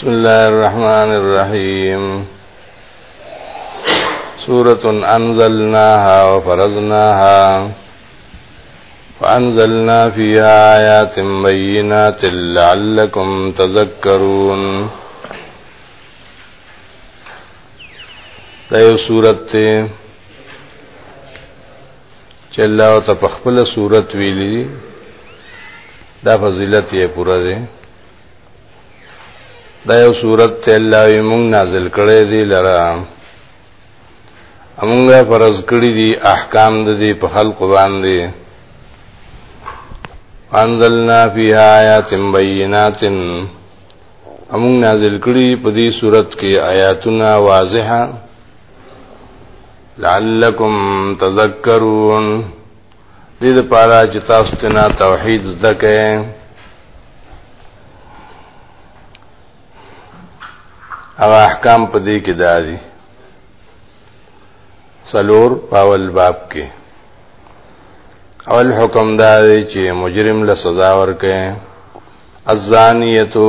بسم الله الرحمن الرحيم سورة أنزلناها وفرزناها وأنزلنا فيها آيات بينات لعلكم تذكرون دا یو صورت ته چې الله ته په خپل صورت ویلي دا فضیلت یې پوره ده دا یو صورت ته الله یې مونږ نازل کړی دی لره امونږه فرض کړی دي احکام د دې په خلق باندې انزلنا فیها آیات بینات امون نازل کړي په دې صورت کې آیاتونه واضحه لعلکم تذکرون دې لپاره چې تاسو ته نه توحید زده کړئ هغه احکام په دې کې دادي سلور پاول باب کې اول حکم دا دی چې مجرم له سزا ورکړي الزانیتو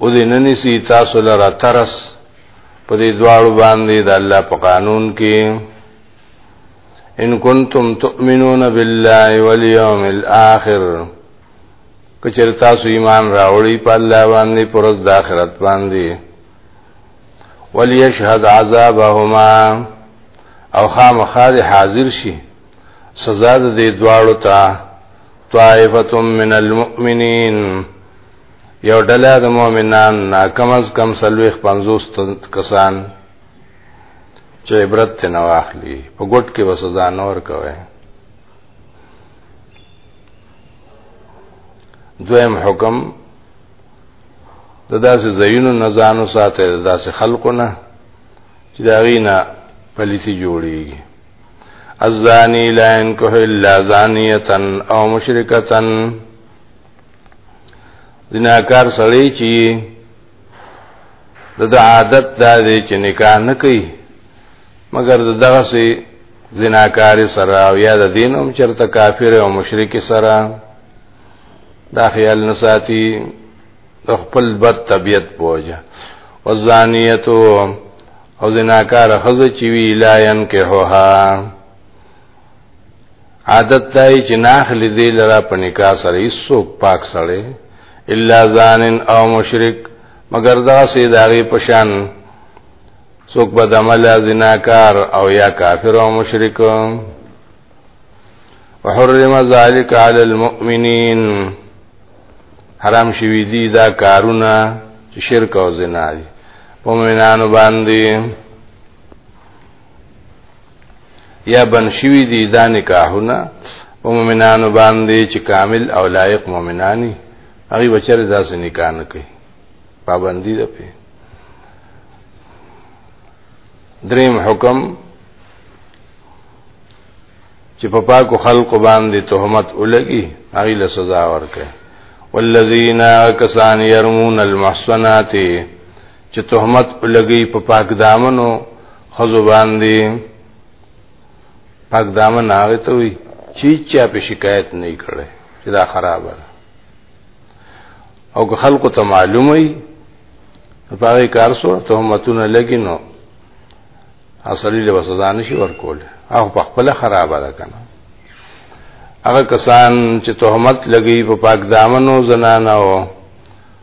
او دې ننسی تاسو لره ترس په دې دواړو باندې د الله په قانون کې ان کنتم تؤمنون بالله والیوم الاخر کچر تاسو ایمان راوړی په الله باندې پرز د آخرت باندې وليشهد عذابهما او خامخا حاضر شي سزا د دې دواړو ته طائفه من المؤمنین یو ډله د مؤمنان نا کم از کم سلويخ 50 کسان چې عبرت ته نه واخلي په ګټ کې وسزا نور کوي دویم حکم د داسې زینو نه ځانو ساته د داسې خلقو نه چې دا غینا پالیسی جوړیږي الزانی لا ينكح الا زانیه او مشرکه زناکار سړی چې د عادت دا دی چې نکاح نه کوي مګر د دغه سي زناکار سره او یا د دین هم چرته کافر او مشرک سره دا خیال نه ساتي د خپل بد طبیعت بوجه وزانیتو او زناکار خزه چوی لا ينکحها عادت دای چې ناخلی دی لرا په نکاح سره هیڅوک پاک سره الا زانن او مشرک مگر دا سي داغي پشان څوک به د عمل زناکار او یا کافر او مشرک وحرم ذلك على المؤمنين حرام شوی دی دا کارونه چې شرک او زنا دي په مؤمنانو باندې یا بن شوی دی دا نکاحونه او مؤمنانو باندې چې کامل او لایق مؤمنانی هغه بچره داسې نکاح نه کوي پابندی ده په دریم حکم چې په پاکو خلق باندې تهمت ولګي هغه له سزا ورکړي والذین کسان يرمون المحصنات چې تهمت ولګي په پاک دامنو خزو باندې پاک دامن هغه ته وي چې چا په شکایت نه کړي چې دا خراب ده او که خلکو ته معلوم وي په هغه کار سو تهمتونه لګي نو اصلي له سزا نشي ورکول هغه په خپل خراب ده کنه هغه کسان چې تهمت لګي په پاک دامنو زنانه او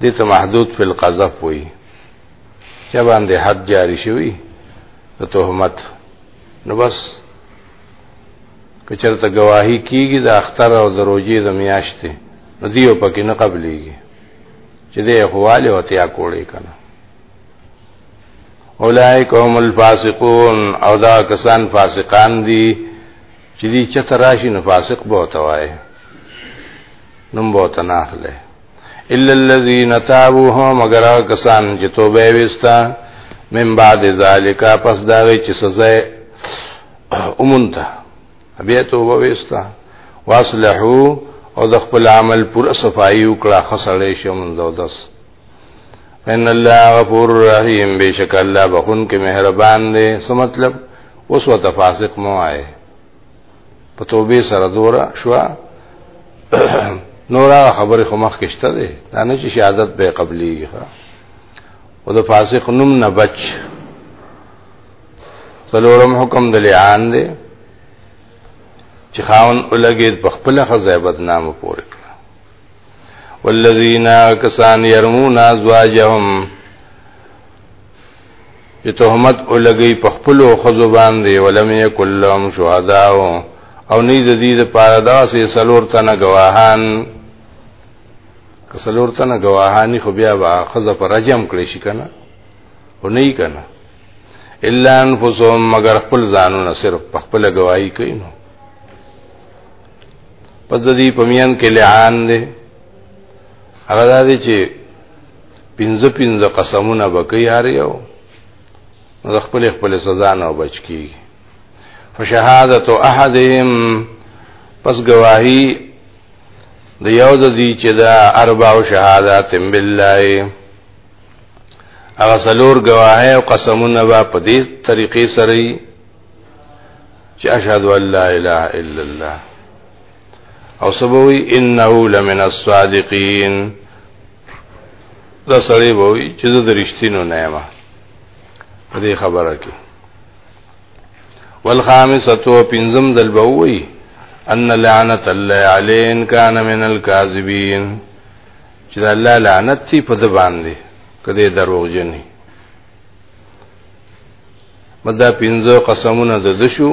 دې ته محدود فی القذف وي چې باندې حد جاری شوی د تهمت نو بس کچرته گواہی کیږي د اختر او د روزي د میاشتې نو دیو پکې نه قبليږي چې دې خواله وتیا کوړې کنه اولائک هم الفاسقون او دا کسان فاسقان دي چې دې چتراشي نه فاسق بوته وایي نوم به ته نه اخلي الا الذين تابوا مگر کسان چې توبه وستا من بعد ذالک پس دا وی چې سزا اومنته بیا توبه وستا واصلحو او د خپل عمل پوره صفائی وکړه خسړې شوم دودس ان الله غفور رحیم بشک الله بخون کې مهربان دی څه مطلب اوس وتفاسق مو آئے په توبه سره دورا شو نور خبرې خو مخ کېشته دي دا نه چې شهادت به قبليږي او د فاسق نوم نه بچ څلورم حکم د لعان دی چې خاون ولګید په خپل خزه بدنامه پورې کړه والذین کسان يرمون ازواجهم چې تهمت ولګي په خپل خزو باندې ولم یکل لهم شهدا او نه د دې لپاره داسې سلور تنه گواهان کسلور تنه گواهانی خو بیا با خزه پر رجم کړی شي کنه او نه یې کنه الا انفسهم مگر خپل ځانونه صرف په خپل گواہی کوي نو پس د دې پمیان کې لعان دی هغه دا دی چې پنځه پنځه قسمونه بکی هر یو د خپل خپل سزا نه بچ کی فشهادت احدهم پس گواہی د یو د دې چې دا اربع شهادات بالله هغه سلور گواهی او قسمونه به په دې طریقې سره چې اشهد ان لا اله الا الله او سبوي انه لمن الصادقين دا سړی ووي چې زه د رښتینو نه یم په دې خبره کې والخامسه پنځم ذل بووي ان لعنت الله علین کان من الكاذبین چې الله لعنت تی په زبان دی کده دروغجنی مدا پنځه قسمونه د دشو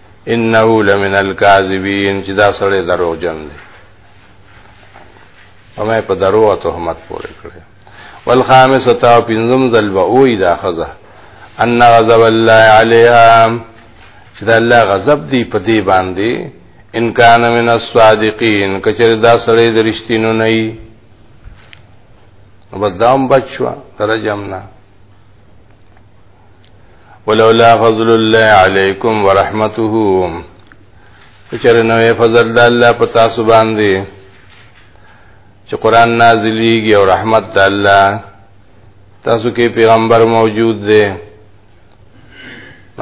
انه لمن الكاذبين چې دا سره دروغ جن دي همه په دروغ تهمت پورې کړې والخامسه تا پنځم ذل به وې دا خزه ان غضب الله عليها چې دا الله غضب دی په دې باندې ان کان من الصادقین کچره دا سړی د رښتینو نه ای نو بس دام بچوا ترجمنا ولولا فضل الله علیکم ورحمته چر نوې فضل د الله په تاسو باندې چې قران نازلېږي او رحمت د الله تاسو کې پیغمبر موجود دی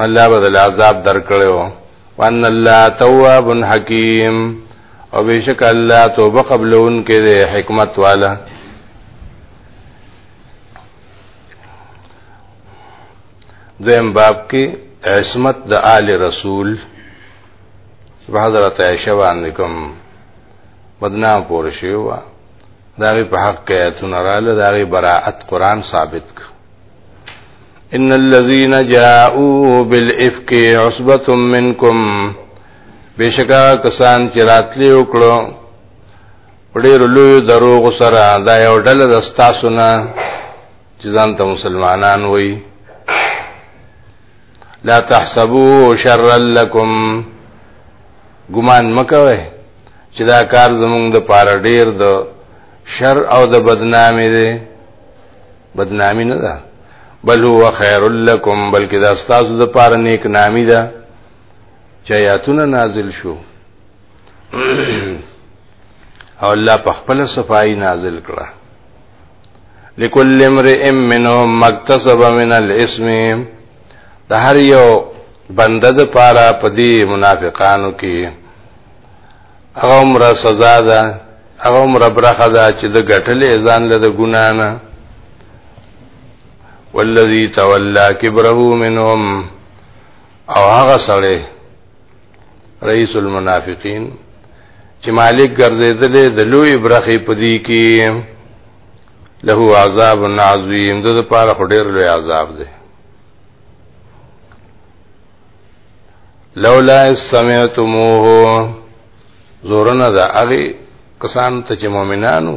الله بدل عذاب درکړو وان الله تواب حکیم او بشک الله توبه قبلون کې حکمت والا دویم باب کې عصمت د آل رسول په حضرت عائشہ باندې کوم بدنام پور شوی و داغي په حق کې اتونه رااله داغي براءت قران ثابت ک ان الذين جاءوا بالافك عصبه منكم بشکا کسان چې راتلی وکړو ډېر لوی دروغ سره دا یو ډله د ستاسو نه چې ځان ته مسلمانان وي لا تحسبوا شرا لكم ګمان مکوئ چې دا کار زمونږ د پاره ډېر د شر او د بدنامي دی بدنامي نه ده بل هو خير لكم بلکې دا ستاسو د پاره نیک نامي ده چې آیاتونه نازل شو او الله په خپل صفائی نازل کړه لكل امرئ منهم مكتسب من الاسم د هر یو بنده د پاره په دې منافقانو کې هغه عمر سزا ده هغه عمر برخه ده چې د غټلې ځان له ګنا نه والذي تولى كبره منهم او هغه سره رئیس المنافقین چې مالک ګرځیدلې د لوی برخې پدی کې له عذاب عظیم د لپاره خډیر لوی عذاب دی لولا سمعتموه زورنا دا اغي کسان ته چې مؤمنانو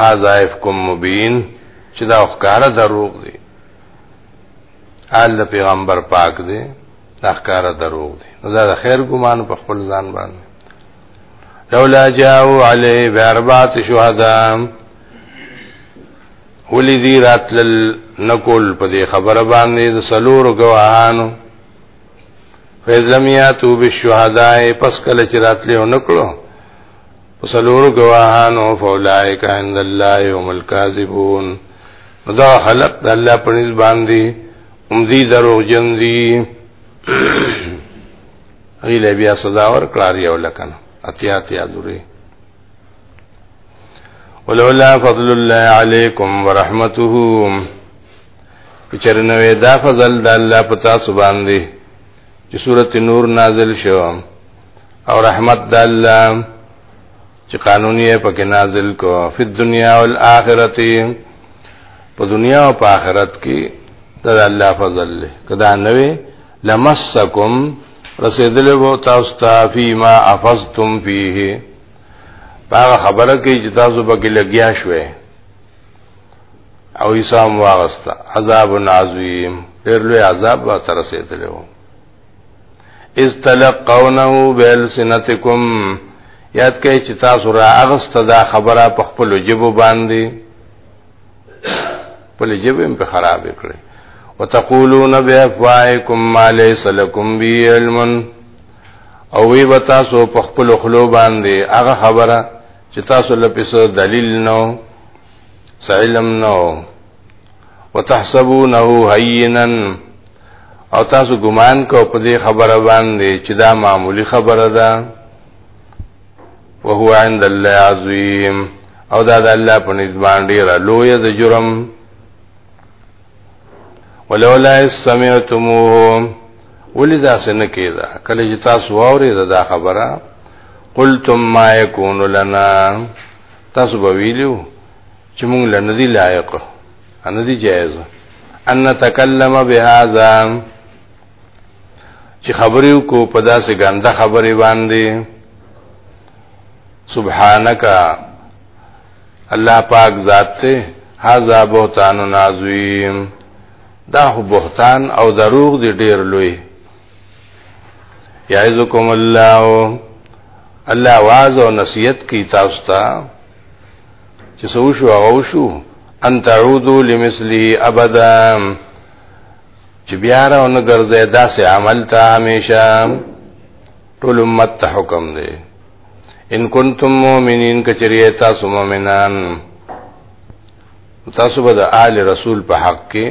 هاذا افک مبین چې دا ښکارا دروغ دی آل پیغمبر پاک دی دا ښکارا دروغ دی نو دا د خیر ګمان په خپل ځان باندې لولا جاءوا علی باربات شهدا ولی دی راتل نکول په دې خبره باندې د سلور گواهانو فیض لم یاتو بالشهداء پس کله چې راتل نکړو وسلور گواهانو فولائک عند الله یوم الكاذبون دا خلق د الله په نس باندې هم دي دروغ جن دي غیله بیا صدا ور کړار یو لکنه اتیا اتیا دوری ولولا فضل الله علیکم ورحمته چرنوې دا فضل د الله پتا سبحان دی چې سورته نور نازل شوه او رحمت د الله چې قانون یې پکې نازل کو په دنیا او آخرت په دنیا او په آخرت کې د الله فضل له کدا نوې لمسکم رسیدل وو تاسو ته فيما افضتم فيه هغه خبره کې چې تاسو پکې لګیا شوي او حساب واغستا عذاب عظیم ډېر لوی عذاب به تر رسیدل وو استلقونه بالسنتکم یاد کړئ چې تاسو را اغسته دا خبره په خپل جبو باندې په جبو په خراب کړي وتقولون بافواهکم ما ليس لكم به علم او وی وتا سو په خپل خلو باندې هغه خبره چې تاسو لپاره دلیل نو سعلم نو وتحسبونه هینا او تاسو ګمان کو په دې خبره باندې چې دا معمولی خبره ده وهو عند الله عظیم او دا د الله په نسبت ډیر لوی د جرم ولولا سمعتموه ولذا سن کیدا کله چې تاسو اورئ دا خبره قلتم ما یکون لنا تاسو به ویلو چې موږ لندې لایق ان دي جایز ان نتکلم بهذا چې خبرې کو په داسې ګنده خبرې باندې سبحانك الله پاک ذات ته هاذا بهتان عظیم دا خو بهتان او دروغ دی ډیر لوی یعزکم الله الله واعظ او نصیحت کی تاسو ته چې سو شو هغه شو ان تعودوا لمثله ابدا چې بیا راونه ګرځي داسې عمل ته همیشه ټول امت ته حکم دی ان کنتم مؤمنین کچری تاسو مؤمنان تاسو به د آل رسول په حق کې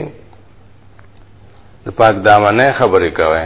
د پاک دامنه خبرې کوئ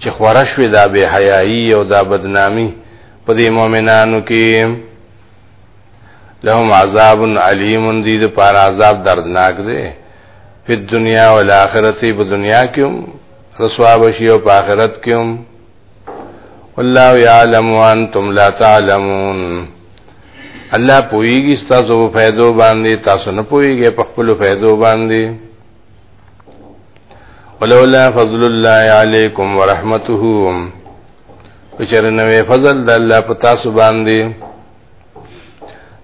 چې خوره شوې دا بې حیايي او دا بدنامي په دې مؤمنانو کې لهم عذاب علیم دي د پار عذاب دردناک دی په دنیا او آخرت په دنیا کې هم رسوا بشي او په آخرت کې هم والله يعلم وانتم لا تعلمون الله پويږي تاسو په فائدو باندې تاسو نه پويږئ په خپل فائدو باندې ولولا فضل الله علیکم ورحمته کچر نوې فضل د الله په تاسو باندې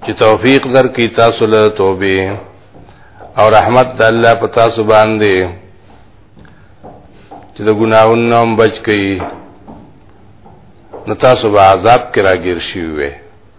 چې توفیق درکې تاسو له توبې او رحمت د الله په تاسو باندې چې د ګناہوں هم بچ کړي نو تاسو به عذاب کې راګیر شي وي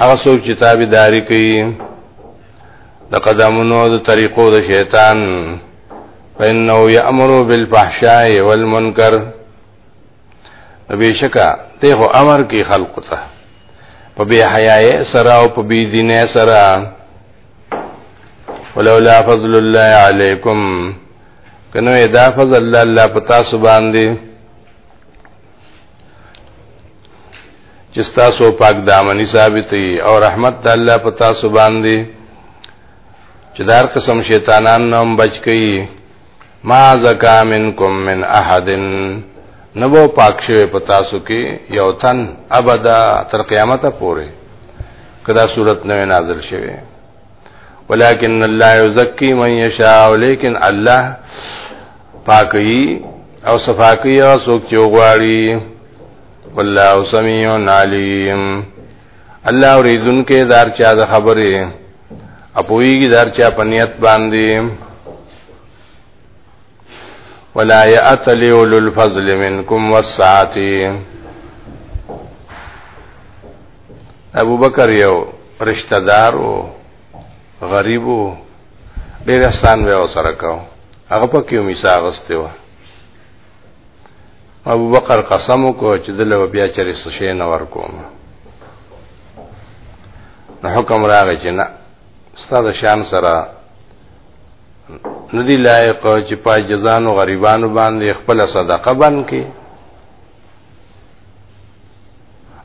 هغه څوک چې تابعداري کوي د قدمونو د طریقو د شیطان فإنه يأمر بالفحشاء والمنکر بشکا ته هو امر کوي خلق ته په بی حیاي سره او په بی دین سره ولولا فضل الله علیکم کنو ادا فضل الله پتا سبحان دی چې تاسو پاک دامنی ثابت وي او رحمت د الله په تاسو باندې چې دار قسم شیطانان نوم بچ کی ما زکا منکم من احد نبو پاک شوی په تاسو کې یو تن ابدا تر قیامت پورې کدا صورت نو نازل شوی ولكن الله يزكي من يشاء ولكن الله پاکي او صفاکي او سوک چوغواړي والله سميع عليم الله اوریدون کې دار چا د خبره اپویږي دار چا پنیت باندې ولا يأتلي أولو الفضل منكم والسعة ابو بکر یو رشتہ دار او غریب او ډیر احسان به وسره کاو هغه په کیو میثاق واستو ابو بکر قسم کو چې دله بیا چرې څه شي نه ورکوم نو حکم راغی چې نه استاد شان سره ندی لایق چې پای جزانو غریبانو باندې خپل صدقه بن کې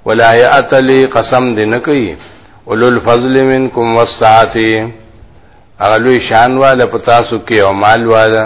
ولا یاتلی قسم دې نه کوي اولل فضل منکم والساعه اغلوی شان والا پتاسو کې او مال والا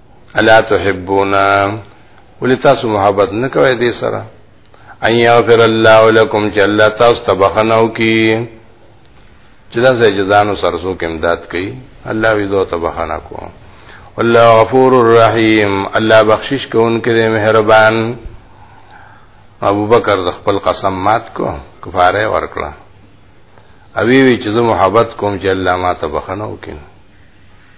الا تحبون ولې تاسو محبت نه کوئ دې سره ان یغفر الله لكم چې الله تاسو ته بخنه وکي چې دا سې جزانو سرسو کې امداد کوي الله وی دوه ته بخنه کو الله غفور الرحیم الله بخشش کوونکی دی مهربان ابو بکر د خپل قسم مات کو کفاره ورکړه اوی وی چې زه محبت کوم چې الله ما ته بخنه وکړي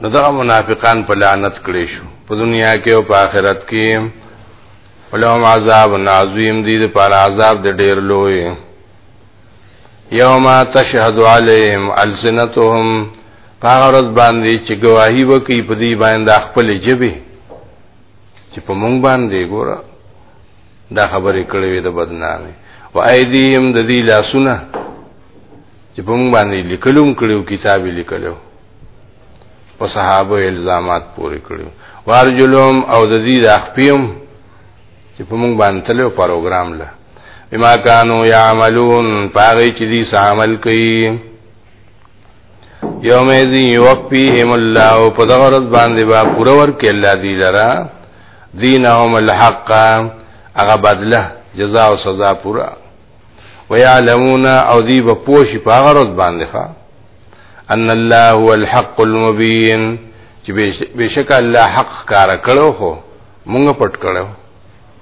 نو دغه منافقان په لعنت کړي شو په دنیا کې او په آخرت کې ولهم عذاب عظیم دي د پر عذاب د ډیر لوی یوم تشهد علیهم السنتهم هغه ورځ باندې چې گواہی وکي په دې باندې خپل جبه چې په مونږ باندې ګوره دا خبرې کړې وي د بدنامي و ايديهم د دې لاسونه چې په موږ باندې لیکلوم کړو کتاب لیکلو په صحابه الزامات پورې کړو وارجلهم او د دې د اخپیم چې په موږ باندې تلو پروګرام له بما كانوا يعملون پاغي چې دې عمل کوي یوم ازی یوفیهم الله او په دغه ورځ باندې با پوره ورکړي الله دې لرا دینهم الحق هغه بدله جزاء او سزا پوره ويعلمون او دی به پوشي په هغه ورځ باندې ښا ان الله هو الحق المبين چې بشک الله حق کار کړو خو مونږ پټ کړو